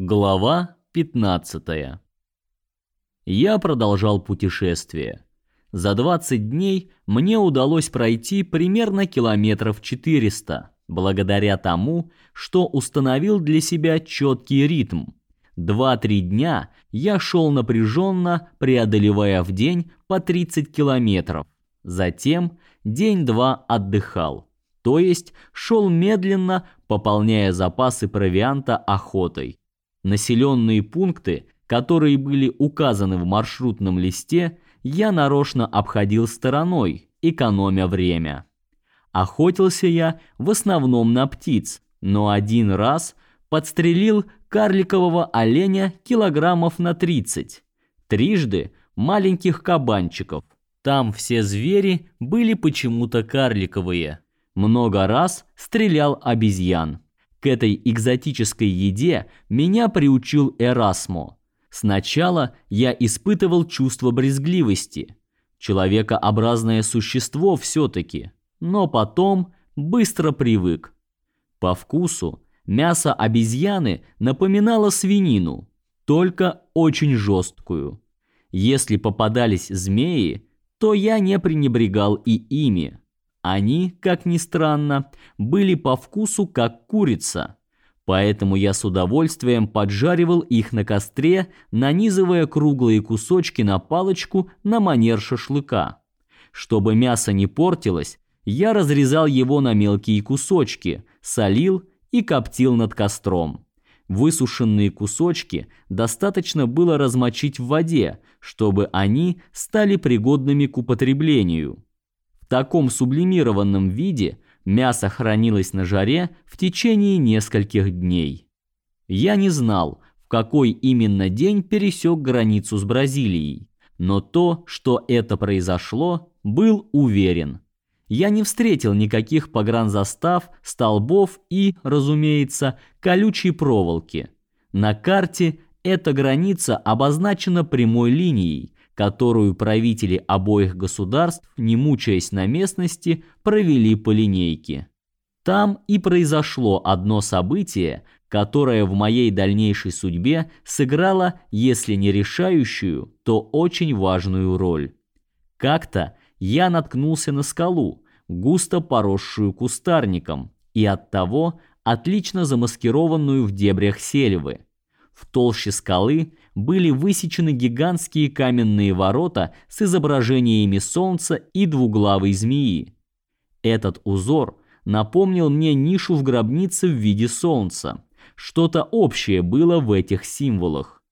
Глава 15. Я продолжал путешествие. За 20 дней мне удалось пройти примерно километров 400, благодаря тому, что установил для себя четкий ритм. Два-три дня я шел напряженно, преодолевая в день по 30 километров. Затем день-два отдыхал, то есть шел медленно, пополняя запасы провианта охотой. Населенные пункты, которые были указаны в маршрутном листе, я нарочно обходил стороной, экономя время. Охотился я в основном на птиц, но один раз подстрелил карликового оленя килограммов на 30, трижды маленьких кабанчиков. Там все звери были почему-то карликовые. Много раз стрелял обезьян. К этой экзотической еде меня приучил Эрасмо. Сначала я испытывал чувство брезгливости. Человекообразное существо все-таки. Но потом быстро привык. По вкусу мясо обезьяны напоминало свинину, только очень жесткую. Если попадались змеи, то я не пренебрегал и ими. Они, как ни странно, были по вкусу как курица. Поэтому я с удовольствием поджаривал их на костре, нанизывая круглые кусочки на палочку на манер шашлыка. Чтобы мясо не портилось, я разрезал его на мелкие кусочки, солил и коптил над костром. Высушенные кусочки достаточно было размочить в воде, чтобы они стали пригодными к употреблению. Таком сублимированном виде мясо хранилось на жаре в течение нескольких дней. Я не знал, в какой именно день пересек границу с Бразилией, но то, что это произошло, был уверен. Я не встретил никаких погранзастав, столбов и, разумеется, колючей проволоки. На карте эта граница обозначена прямой линией, которую правители обоих государств, не мучаясь на местности, провели по линейке. Там и произошло одно событие, которое в моей дальнейшей судьбе сыграло, если не решающую, то очень важную роль. Как-то я наткнулся на скалу, густо поросшую кустарником, и оттого отлично замаскированную в дебрях сельвы. В толще скалы были высечены гигантские каменные ворота с изображениями солнца и двуглавой змеи. Этот узор напомнил мне нишу в гробнице в виде солнца. Что-то общее было в этих символах.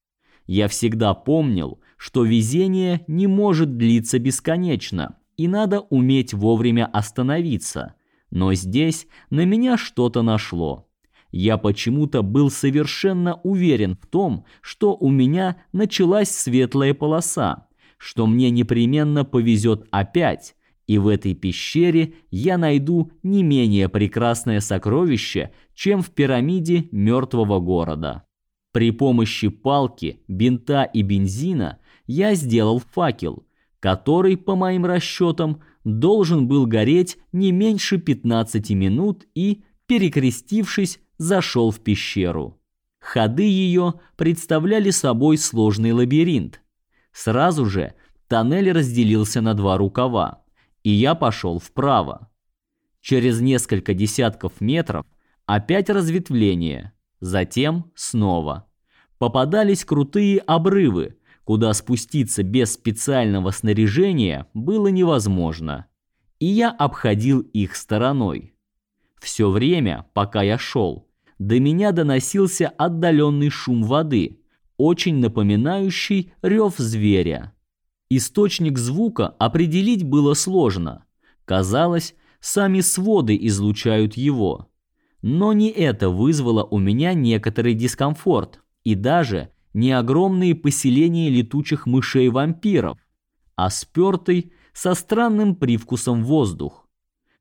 Я всегда помнил, что везение не может длиться бесконечно, и надо уметь вовремя остановиться. Но здесь на меня что-то нашло. Я почему-то был совершенно уверен в том, что у меня началась светлая полоса, что мне непременно повезет опять, и в этой пещере я найду не менее прекрасное сокровище, чем в пирамиде мертвого города. При помощи палки, бинта и бензина я сделал факел, который, по моим расчетам, должен был гореть не меньше 15 минут и, перекрестившись, зашел в пещеру. Ходы ее представляли собой сложный лабиринт. Сразу же тоннель разделился на два рукава, и я пошел вправо. Через несколько десятков метров опять разветвление, затем снова. Попадались крутые обрывы, куда спуститься без специального снаряжения было невозможно. И я обходил их стороной. Все время, пока я шел, до меня доносился отдаленный шум воды, очень напоминающий рев зверя. Источник звука определить было сложно. Казалось, сами своды излучают его. Но не это вызвало у меня некоторый дискомфорт, и даже не огромные поселения летучих мышей-вампиров, а спёртый со странным привкусом воздух.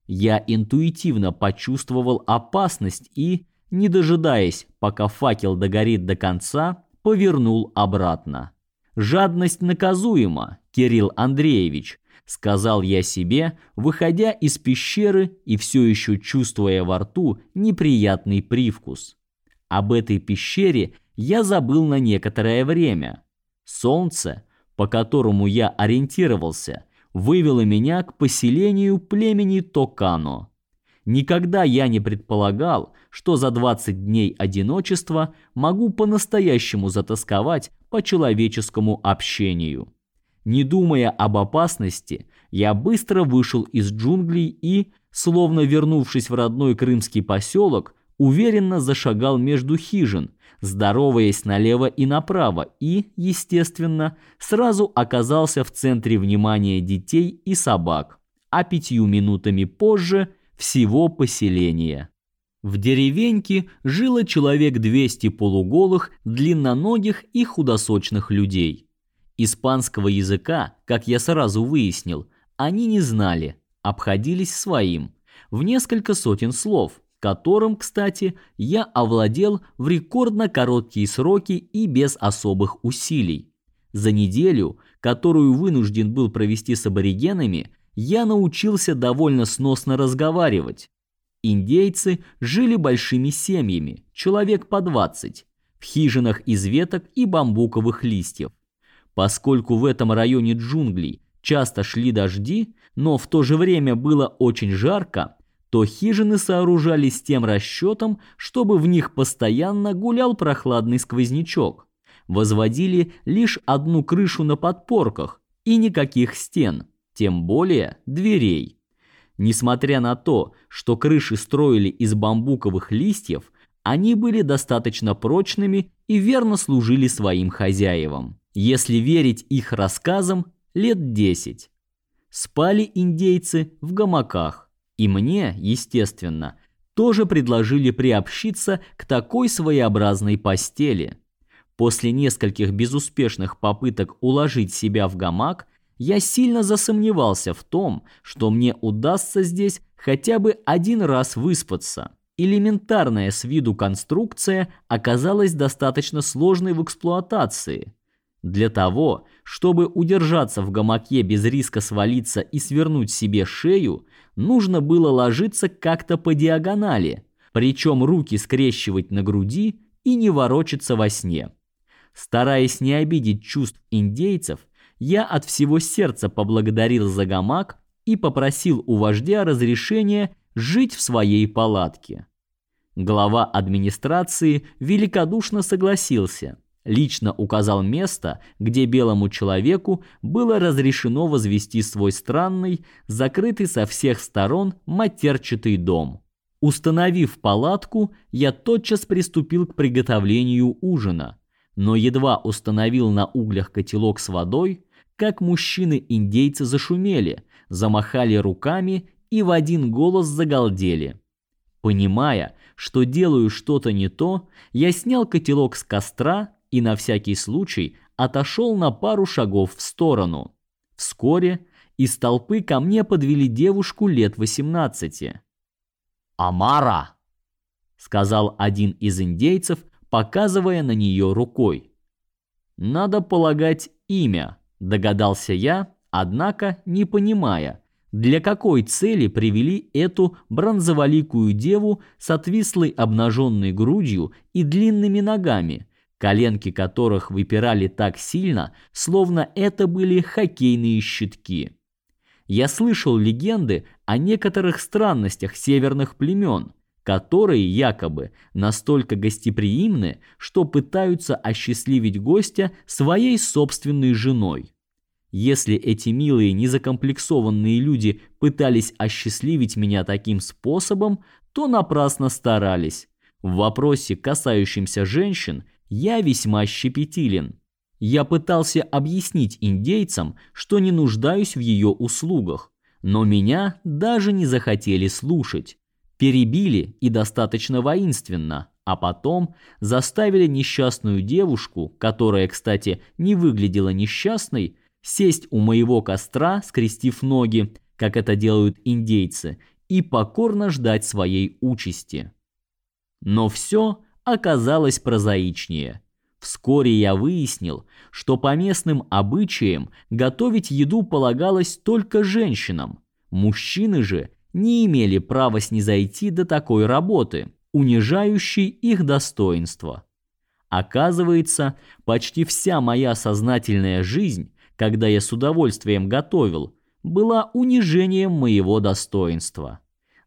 Я интуитивно почувствовал опасность и, не дожидаясь, пока факел догорит до конца, повернул обратно. Жадность наказуема, Кирилл Андреевич, сказал я себе, выходя из пещеры и все еще чувствуя во рту неприятный привкус. Об этой пещере я забыл на некоторое время. Солнце, по которому я ориентировался, вывело меня к поселению племени Токано. Никогда я не предполагал, что за 20 дней одиночества могу по-настоящему затасковать по человеческому общению. Не думая об опасности, я быстро вышел из джунглей и, словно вернувшись в родной крымский поселок, уверенно зашагал между хижин, здороваясь налево и направо и, естественно, сразу оказался в центре внимания детей и собак, а пятью минутами позже всего поселения. В деревеньке жило человек 200 полуголых, длинноногих и худосочных людей. Испанского языка, как я сразу выяснил, они не знали, обходились своим, в несколько сотен слов, которым, кстати, я овладел в рекордно короткие сроки и без особых усилий. За неделю, которую вынужден был провести с аборигенами, я научился довольно сносно разговаривать. Индейцы жили большими семьями, человек по 20, в хижинах из веток и бамбуковых листьев. Поскольку в этом районе джунглей часто шли дожди, но в то же время было очень жарко, то хижины сооружались с тем расчетом, чтобы в них постоянно гулял прохладный сквознячок. Возводили лишь одну крышу на подпорках и никаких стен тем более дверей. Несмотря на то, что крыши строили из бамбуковых листьев, они были достаточно прочными и верно служили своим хозяевам. Если верить их рассказам, лет 10. Спали индейцы в гамаках, и мне, естественно, тоже предложили приобщиться к такой своеобразной постели. После нескольких безуспешных попыток уложить себя в гамак, я сильно засомневался в том, что мне удастся здесь хотя бы один раз выспаться. Элементарная с виду конструкция оказалась достаточно сложной в эксплуатации. Для того, чтобы удержаться в гамаке без риска свалиться и свернуть себе шею, нужно было ложиться как-то по диагонали, причем руки скрещивать на груди и не ворочаться во сне. Стараясь не обидеть чувств индейцев, я от всего сердца поблагодарил за гамак и попросил у вождя разрешения жить в своей палатке. Глава администрации великодушно согласился. Лично указал место, где белому человеку было разрешено возвести свой странный, закрытый со всех сторон матерчатый дом. Установив палатку, я тотчас приступил к приготовлению ужина, но едва установил на углях котелок с водой, как мужчины-индейцы зашумели, замахали руками и в один голос загалдели. Понимая, что делаю что-то не то, я снял котелок с костра и на всякий случай отошел на пару шагов в сторону. Вскоре из толпы ко мне подвели девушку лет 18. «Амара!» — сказал один из индейцев, показывая на нее рукой. «Надо полагать имя», Догадался я, однако не понимая, для какой цели привели эту бронзоволикую деву с отвислой обнаженной грудью и длинными ногами, коленки которых выпирали так сильно, словно это были хоккейные щитки. Я слышал легенды о некоторых странностях северных племен, которые якобы настолько гостеприимны, что пытаются осчастливить гостя своей собственной женой. Если эти милые, незакомплексованные люди пытались осчастливить меня таким способом, то напрасно старались. В вопросе, касающемся женщин, я весьма щепетилен. Я пытался объяснить индейцам, что не нуждаюсь в ее услугах, но меня даже не захотели слушать перебили и достаточно воинственно, а потом заставили несчастную девушку, которая, кстати, не выглядела несчастной, сесть у моего костра, скрестив ноги, как это делают индейцы, и покорно ждать своей участи. Но все оказалось прозаичнее. Вскоре я выяснил, что по местным обычаям готовить еду полагалось только женщинам. Мужчины же не имели права снизойти до такой работы, унижающей их достоинство. Оказывается, почти вся моя сознательная жизнь, когда я с удовольствием готовил, была унижением моего достоинства.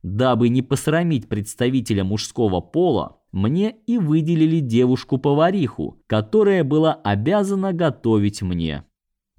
Дабы не посрамить представителя мужского пола, мне и выделили девушку-повариху, которая была обязана готовить мне.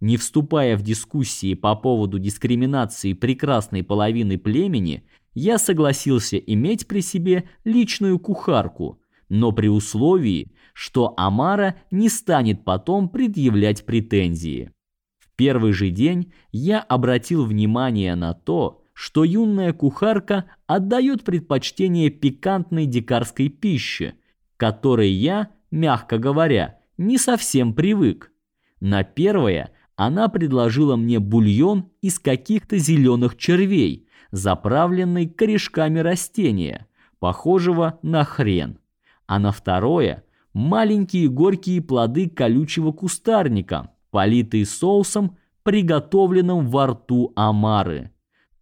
Не вступая в дискуссии по поводу дискриминации прекрасной половины племени, я согласился иметь при себе личную кухарку, но при условии, что Амара не станет потом предъявлять претензии. В первый же день я обратил внимание на то, что юная кухарка отдает предпочтение пикантной дикарской пище, которой я, мягко говоря, не совсем привык. На первое она предложила мне бульон из каких-то зеленых червей, заправленный корешками растения, похожего на хрен. А на второе маленькие горькие плоды колючего кустарника, политые соусом, приготовленным во рту омары.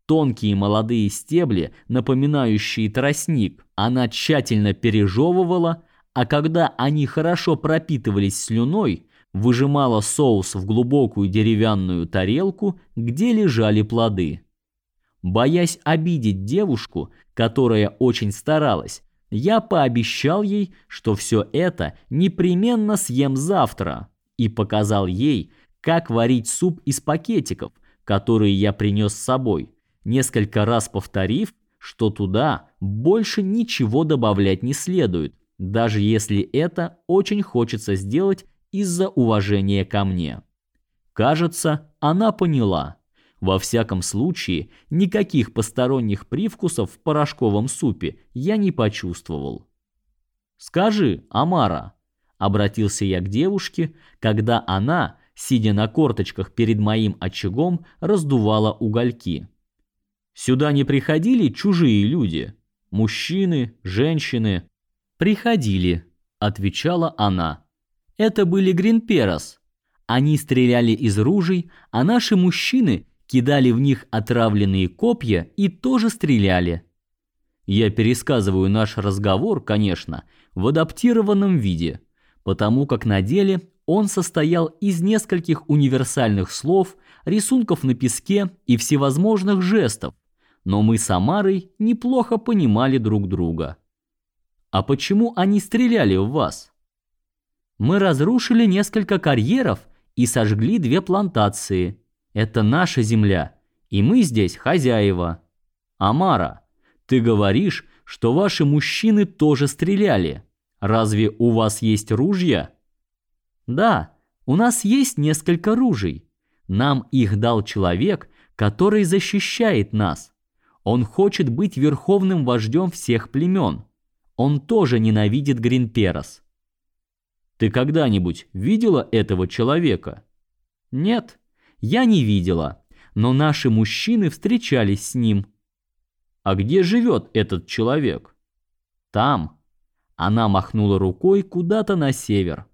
Тонкие молодые стебли, напоминающие тростник, она тщательно пережевывала, а когда они хорошо пропитывались слюной, выжимала соус в глубокую деревянную тарелку, где лежали плоды. Боясь обидеть девушку, которая очень старалась, я пообещал ей, что все это непременно съем завтра, и показал ей, как варить суп из пакетиков, которые я принес с собой, несколько раз повторив, что туда больше ничего добавлять не следует, даже если это очень хочется сделать из-за уважения ко мне. Кажется, она поняла. Во всяком случае, никаких посторонних привкусов в порошковом супе я не почувствовал. «Скажи, Амара», — обратился я к девушке, когда она, сидя на корточках перед моим очагом, раздувала угольки. «Сюда не приходили чужие люди? Мужчины, женщины?» «Приходили», — отвечала она. «Это были гринперос. Они стреляли из ружей, а наши мужчины кидали в них отравленные копья и тоже стреляли. Я пересказываю наш разговор, конечно, в адаптированном виде, потому как на деле он состоял из нескольких универсальных слов, рисунков на песке и всевозможных жестов, но мы с Амарой неплохо понимали друг друга. А почему они стреляли в вас? Мы разрушили несколько карьеров и сожгли две плантации. Это наша земля, и мы здесь хозяева. Амара, ты говоришь, что ваши мужчины тоже стреляли. Разве у вас есть ружья? Да, у нас есть несколько ружей. Нам их дал человек, который защищает нас. Он хочет быть верховным вождем всех племен. Он тоже ненавидит Гринперос. Ты когда-нибудь видела этого человека? Нет. Я не видела, но наши мужчины встречались с ним. А где живет этот человек? Там. Она махнула рукой куда-то на север.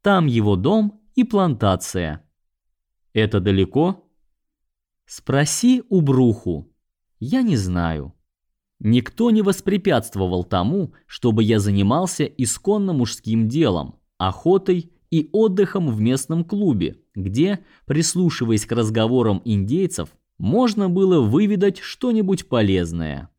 Там его дом и плантация. Это далеко? Спроси у Бруху. Я не знаю. Никто не воспрепятствовал тому, чтобы я занимался исконно мужским делом, охотой и отдыхом в местном клубе, где, прислушиваясь к разговорам индейцев, можно было выведать что-нибудь полезное.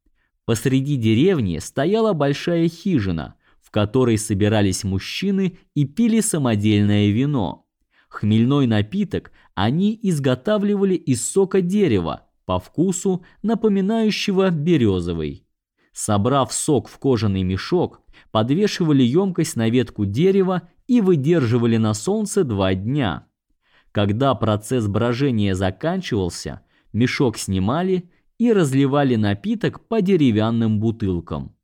Посреди деревни стояла большая хижина, в которой собирались мужчины и пили самодельное вино. Хмельной напиток они изготавливали из сока дерева, по вкусу напоминающего березовый. Собрав сок в кожаный мешок, подвешивали емкость на ветку дерева и выдерживали на солнце два дня. Когда процесс брожения заканчивался, мешок снимали и разливали напиток по деревянным бутылкам.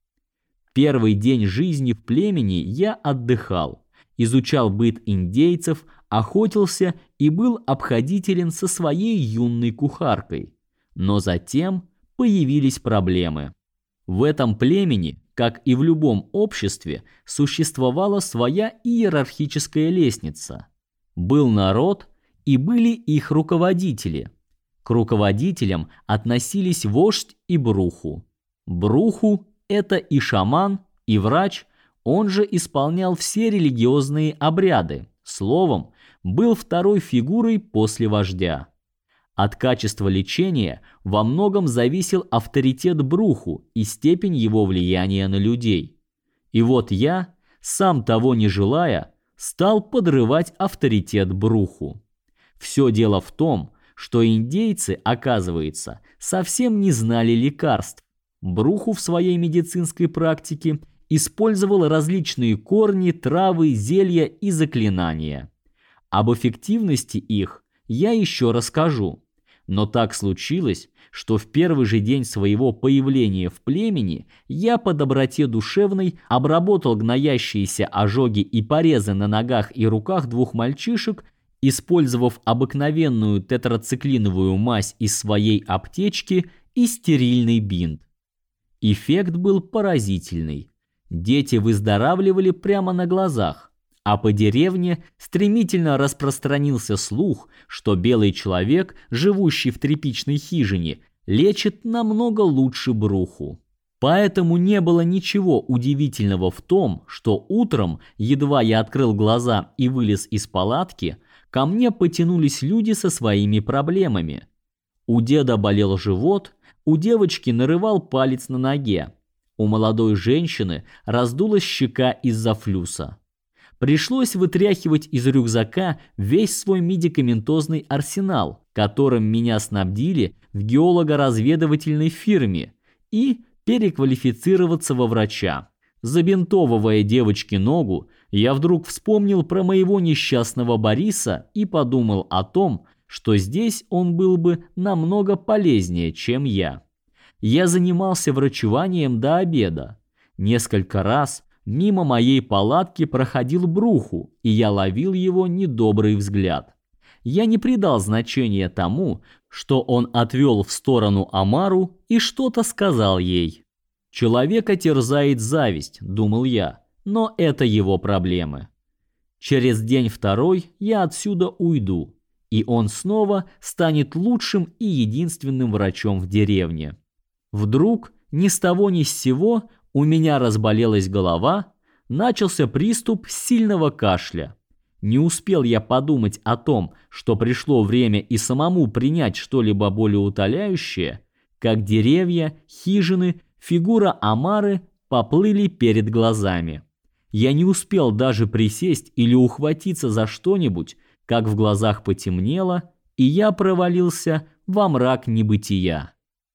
Первый день жизни в племени я отдыхал, изучал быт индейцев, охотился и был обходителен со своей юной кухаркой. Но затем появились проблемы. В этом племени как и в любом обществе, существовала своя иерархическая лестница. Был народ и были их руководители. К руководителям относились вождь и бруху. Бруху – это и шаман, и врач, Он же исполнял все религиозные обряды, словом, был второй фигурой после вождя. От качества лечения во многом зависел авторитет Бруху и степень его влияния на людей. И вот я, сам того не желая, стал подрывать авторитет Бруху. Все дело в том, что индейцы, оказывается, совсем не знали лекарств. Бруху в своей медицинской практике использовал различные корни, травы, зелья и заклинания. Об эффективности их я еще расскажу. Но так случилось, что в первый же день своего появления в племени я по доброте душевной обработал гноящиеся ожоги и порезы на ногах и руках двух мальчишек, использовав обыкновенную тетрациклиновую мазь из своей аптечки и стерильный бинт. Эффект был поразительный. Дети выздоравливали прямо на глазах, а по деревне стремительно распространился слух, что белый человек, живущий в тряпичной хижине, лечит намного лучше бруху. Поэтому не было ничего удивительного в том, что утром, едва я открыл глаза и вылез из палатки, ко мне потянулись люди со своими проблемами. У деда болел живот, у девочки нарывал палец на ноге, у молодой женщины раздулась щека из-за флюса. Пришлось вытряхивать из рюкзака весь свой медикаментозный арсенал, которым меня снабдили в геолого-разведывательной фирме, и переквалифицироваться во врача. Забинтовывая девочке ногу, я вдруг вспомнил про моего несчастного Бориса и подумал о том, что здесь он был бы намного полезнее, чем я я занимался врачеванием до обеда. Несколько раз мимо моей палатки проходил Бруху, и я ловил его недобрый взгляд. Я не придал значения тому, что он отвел в сторону Амару и что-то сказал ей. Человека терзает зависть, думал я, но это его проблемы. Через день-второй я отсюда уйду, и он снова станет лучшим и единственным врачом в деревне. Вдруг ни с того ни с сего у меня разболелась голова, начался приступ сильного кашля. Не успел я подумать о том, что пришло время и самому принять что-либо болеутоляющее, как деревья, хижины, фигура Амары поплыли перед глазами. Я не успел даже присесть или ухватиться за что-нибудь, как в глазах потемнело, и я провалился во мрак небытия.